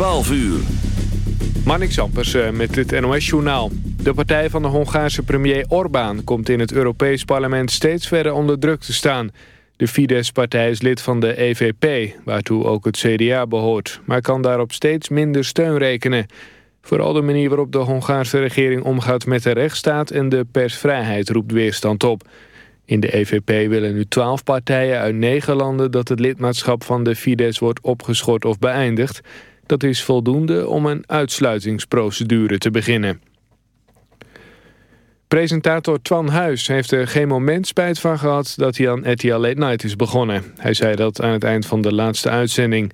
12 uur. Marnik Sampers eh, met het NOS-journaal. De partij van de Hongaarse premier Orbán komt in het Europees parlement steeds verder onder druk te staan. De Fidesz-partij is lid van de EVP, waartoe ook het CDA behoort... maar kan daarop steeds minder steun rekenen. Vooral de manier waarop de Hongaarse regering omgaat met de rechtsstaat... en de persvrijheid roept weerstand op. In de EVP willen nu twaalf partijen uit negen landen... dat het lidmaatschap van de Fidesz wordt opgeschort of beëindigd... Dat is voldoende om een uitsluitingsprocedure te beginnen. Presentator Twan Huis heeft er geen moment spijt van gehad dat hij aan RTL Late Night is begonnen. Hij zei dat aan het eind van de laatste uitzending.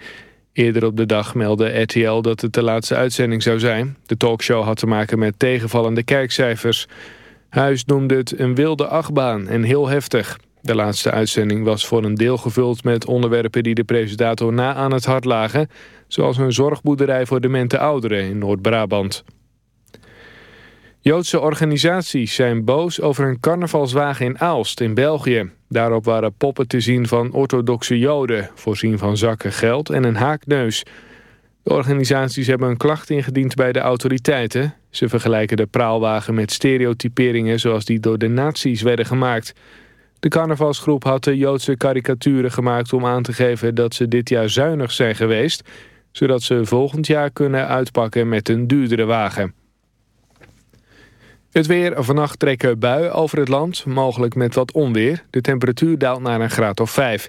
Eerder op de dag meldde RTL dat het de laatste uitzending zou zijn. De talkshow had te maken met tegenvallende kijkcijfers. Huis noemde het een wilde achtbaan en heel heftig. De laatste uitzending was voor een deel gevuld met onderwerpen die de presentator na aan het hart lagen zoals een zorgboerderij voor demente ouderen in Noord-Brabant. Joodse organisaties zijn boos over een carnavalswagen in Aalst in België. Daarop waren poppen te zien van orthodoxe joden, voorzien van zakken geld en een haakneus. De organisaties hebben een klacht ingediend bij de autoriteiten. Ze vergelijken de praalwagen met stereotyperingen zoals die door de nazi's werden gemaakt. De carnavalsgroep had de Joodse karikaturen gemaakt om aan te geven dat ze dit jaar zuinig zijn geweest zodat ze volgend jaar kunnen uitpakken met een duurdere wagen. Het weer. Vannacht trekken buien over het land, mogelijk met wat onweer. De temperatuur daalt naar een graad of 5.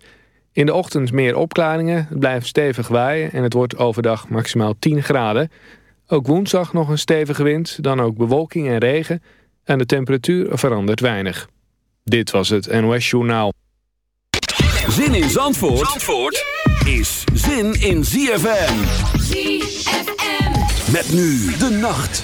In de ochtend meer opklaringen, het blijft stevig waaien... en het wordt overdag maximaal 10 graden. Ook woensdag nog een stevige wind, dan ook bewolking en regen... en de temperatuur verandert weinig. Dit was het NOS Journaal. Zin in Zandvoort, Zandvoort? is zin in ZFM. ZFM. Met nu de nacht.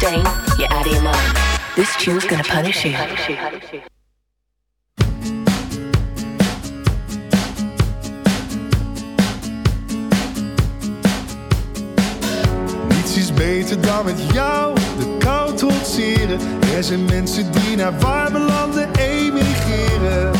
stain, you're out of your mind. This tune's gonna punish you. Niets is beter dan met jou de kou trotseren. Er zijn mensen die naar warme landen emigreren.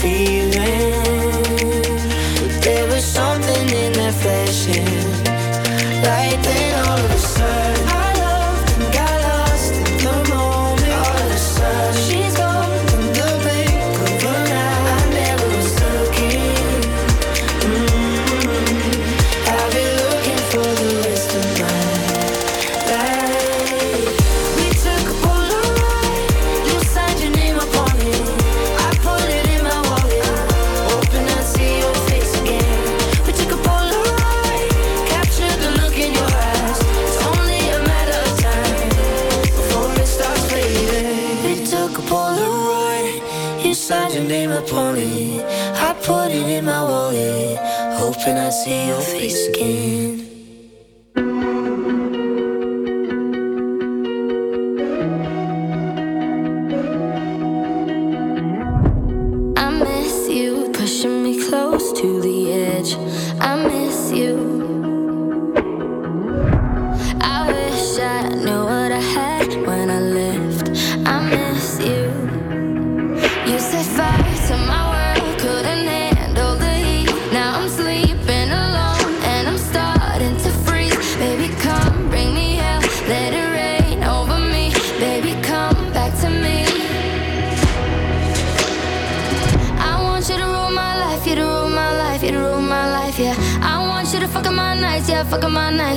feel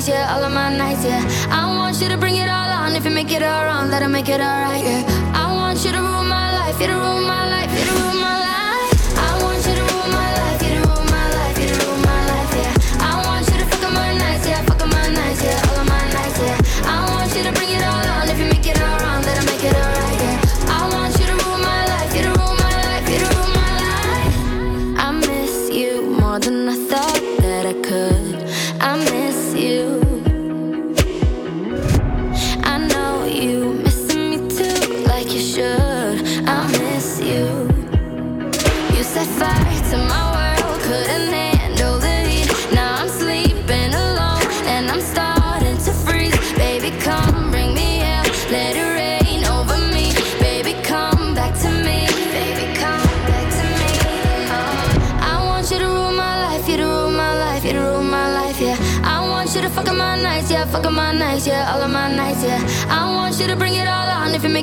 yeah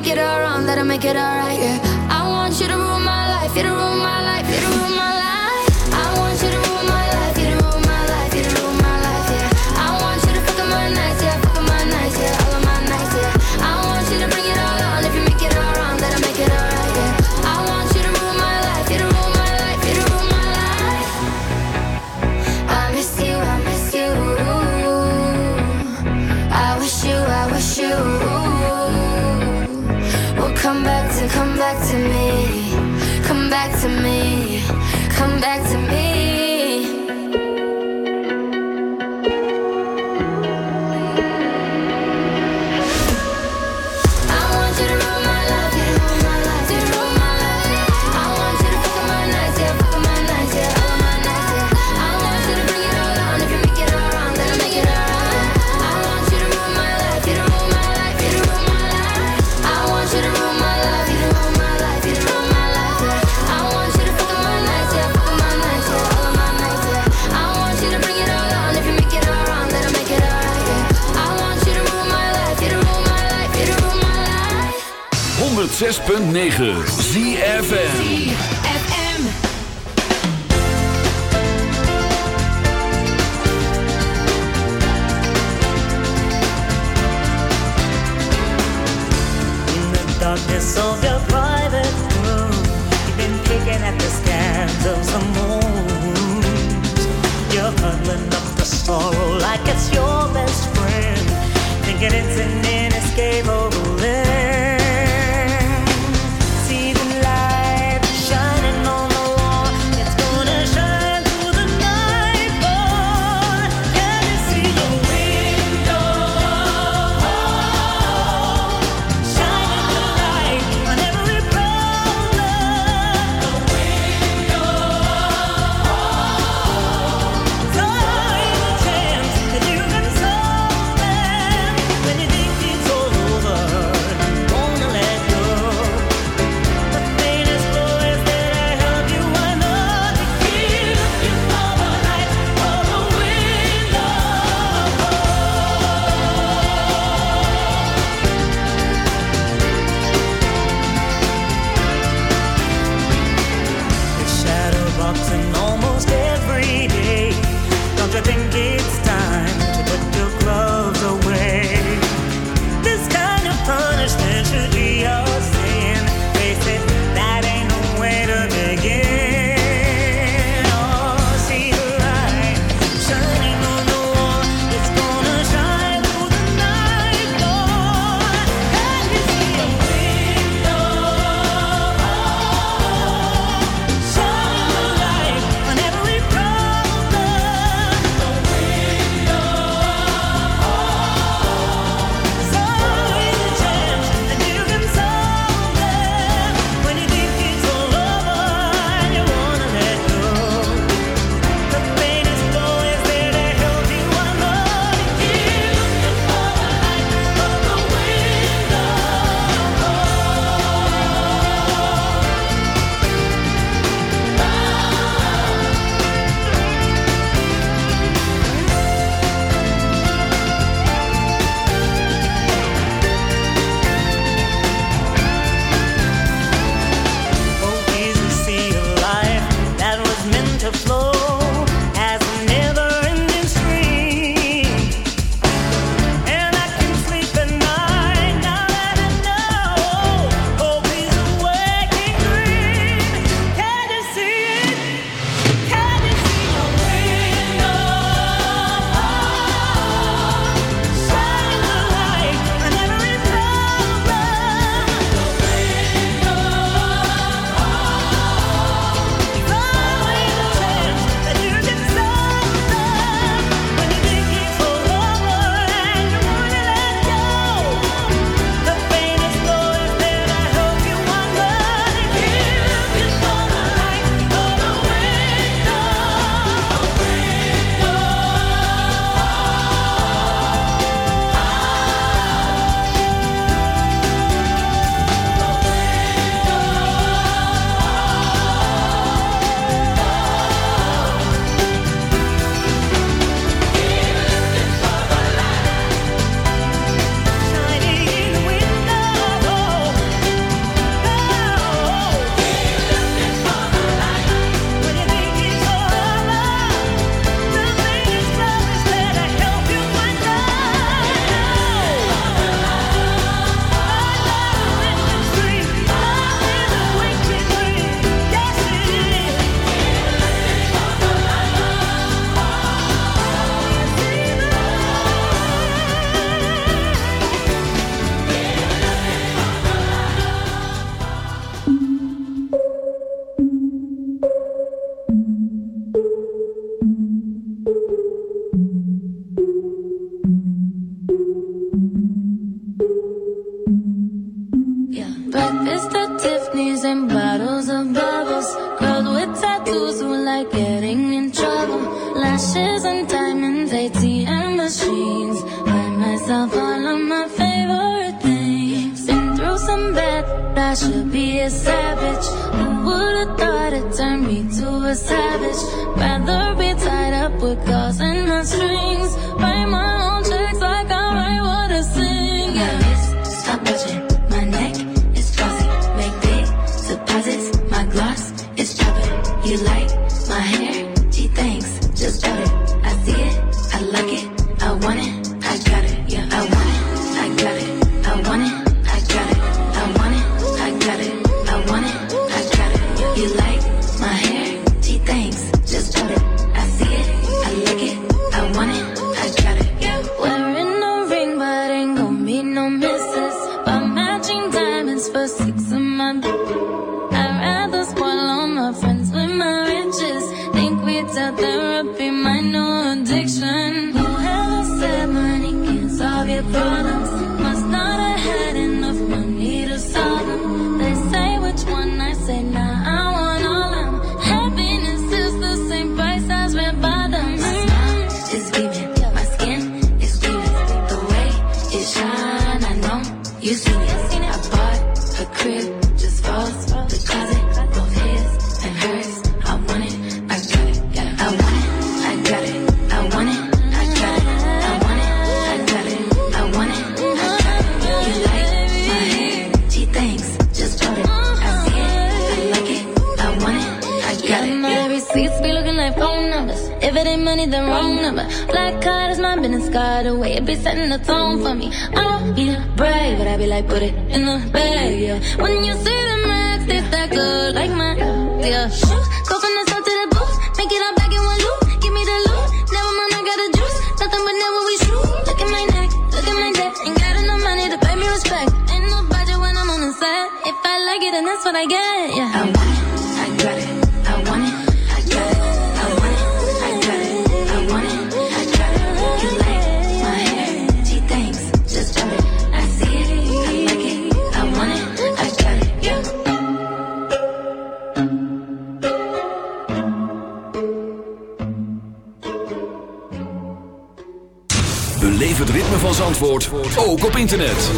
make it all wrong, let her make it all right. Yeah. I want you to rule my life, you to rule my life, you to rule my life. 106.9 ZFM. darkness of your private room. You've been kicking at the of. You're sorrow like it's your best friend, thinking it's Beleef het ritme van Zandvoort, ook op internet.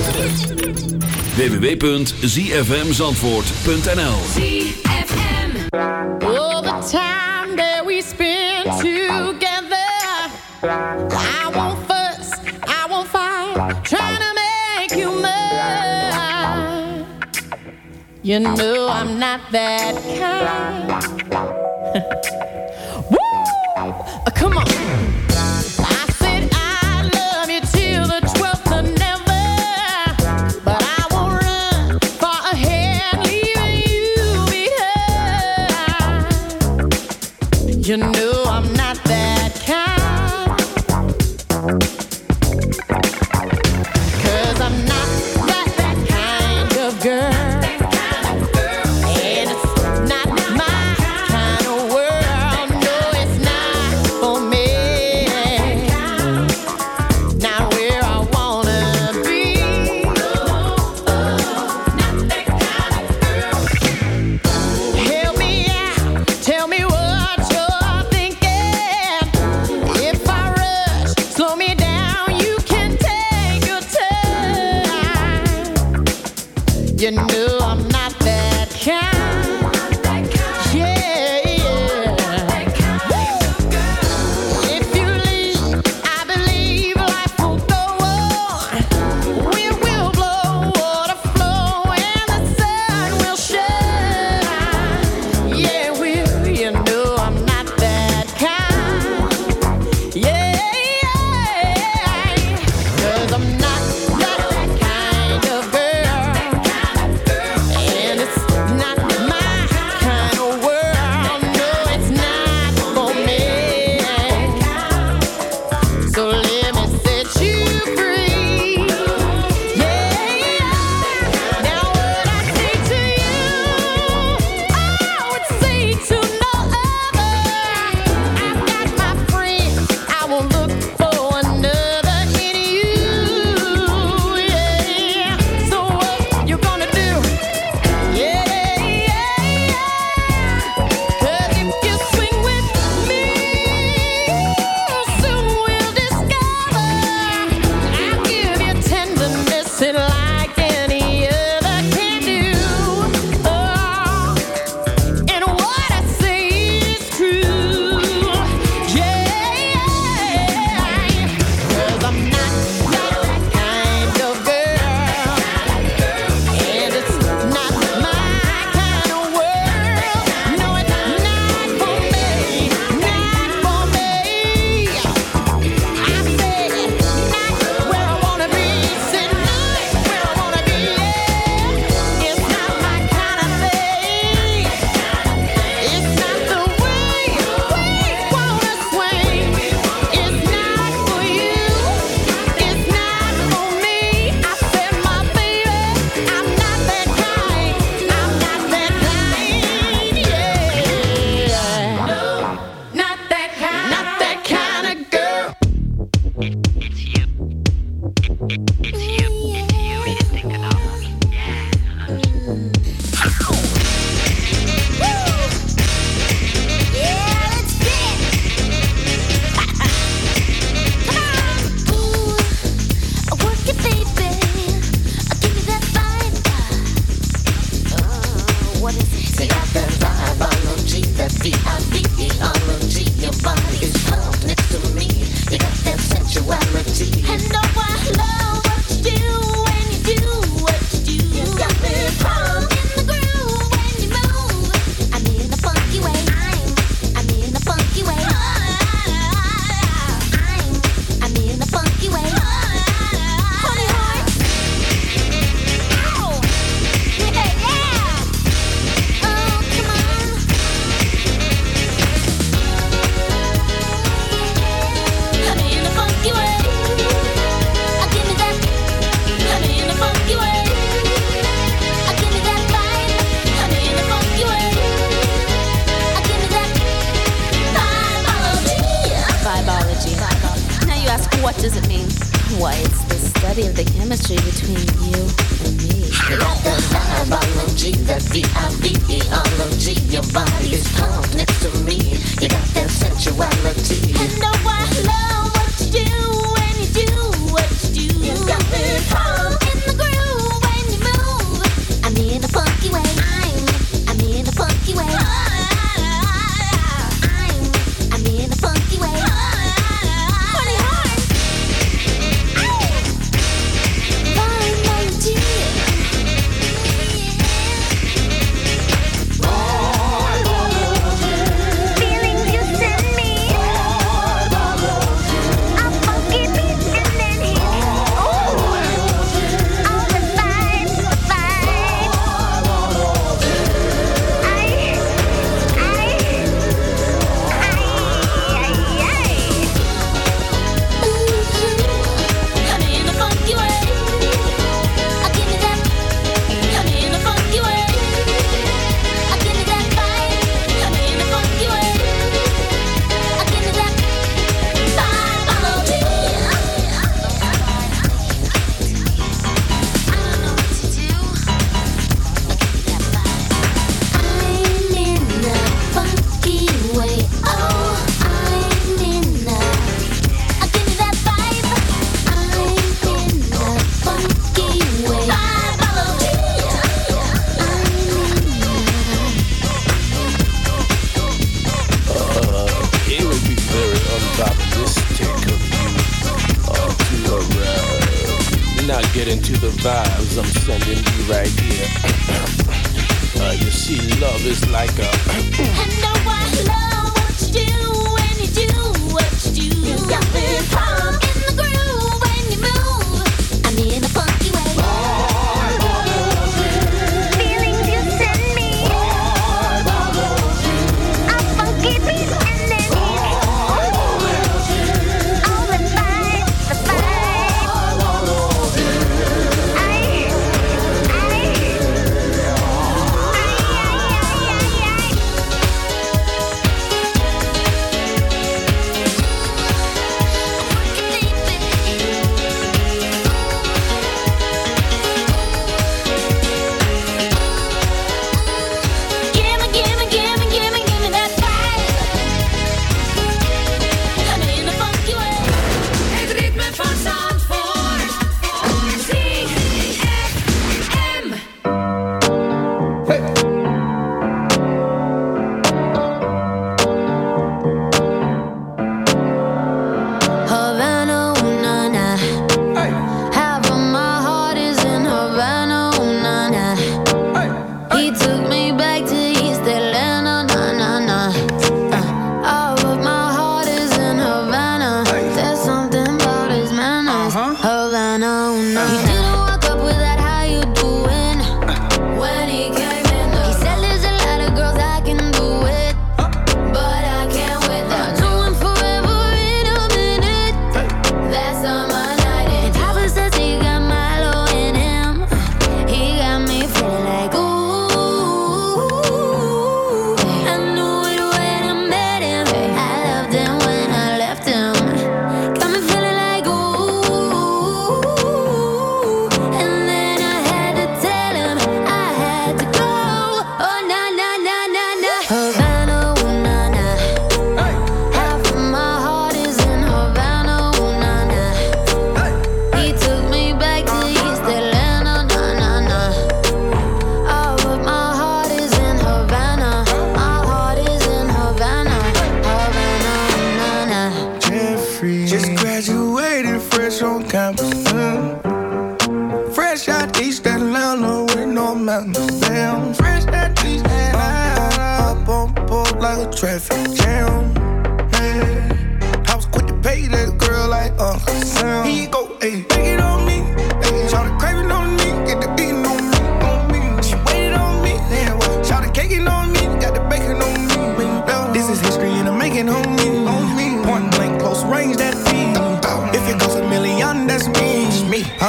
www.zfmzandvoort.nl All the time that we spend together I won't fuss, I won't fight Trying to make you mine You know I'm not that kind Woo! Uh, come on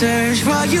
search for you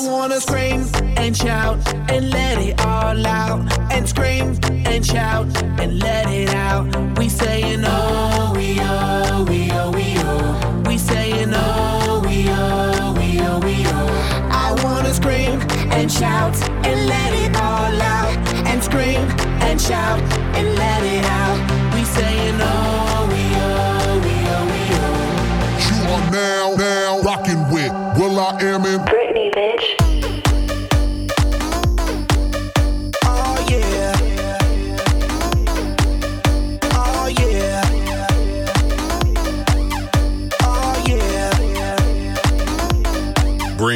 I wanna scream and shout and let it all out. And scream and shout and let it out. We saying oh, we oh, we oh, we oh. We saying oh, we oh, we oh, we oh. I wanna scream and shout and let it all out. And scream and shout and let it out. We saying oh, we oh, we oh, we oh. You are now, now rocking with will.i.am in Britney, bitch.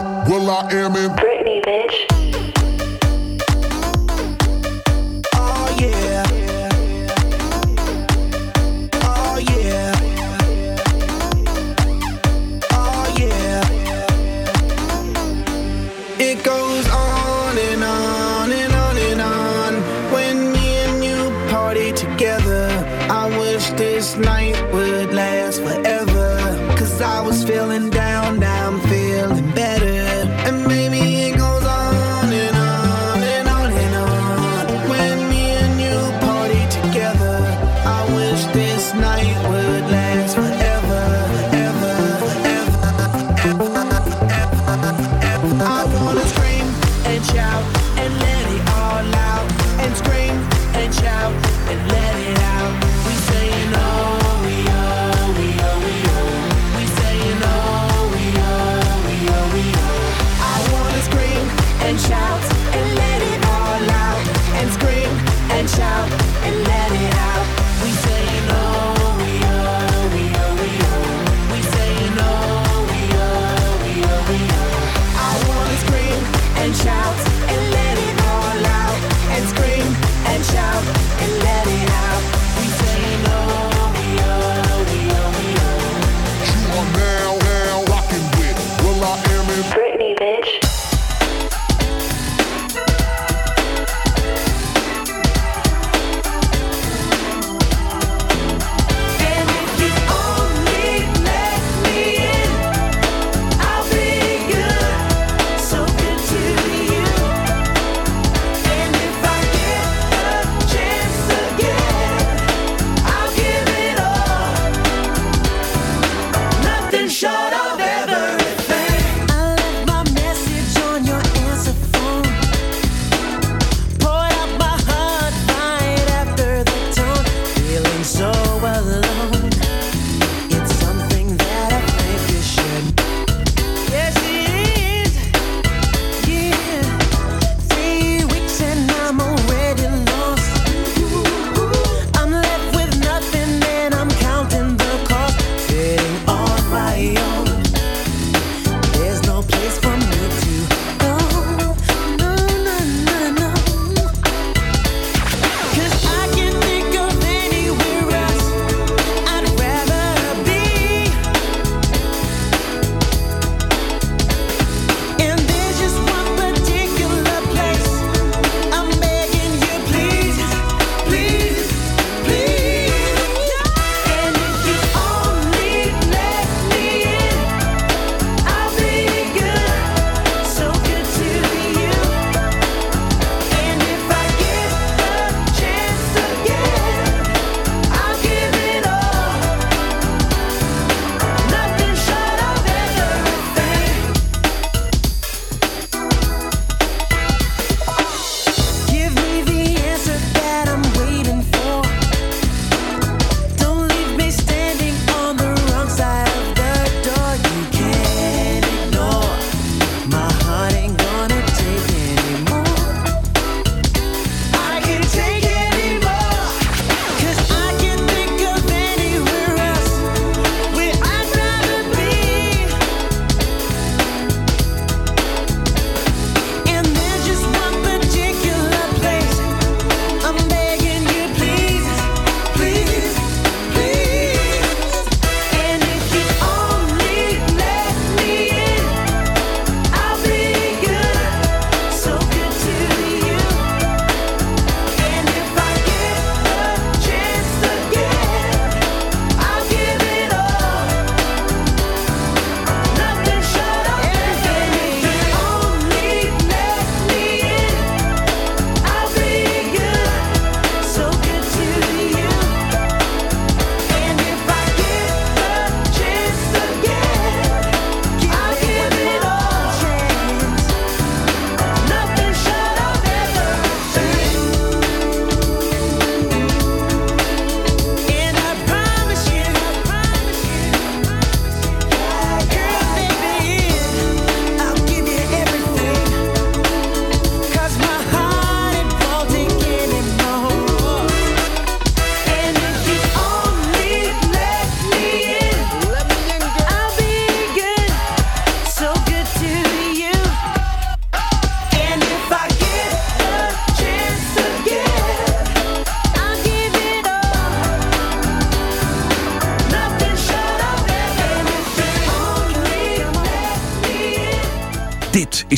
with will.i.am in Britney, bitch.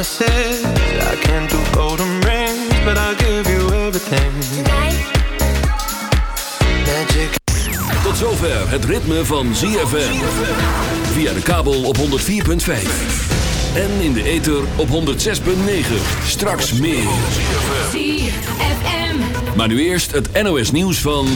Promises, I can't do golden rings, but I'll give you everything. Magic. Tot zover het ritme van ZFM. Via de kabel op 104.5. En in de ether op 106.9. Straks meer. Maar nu eerst het NOS nieuws van...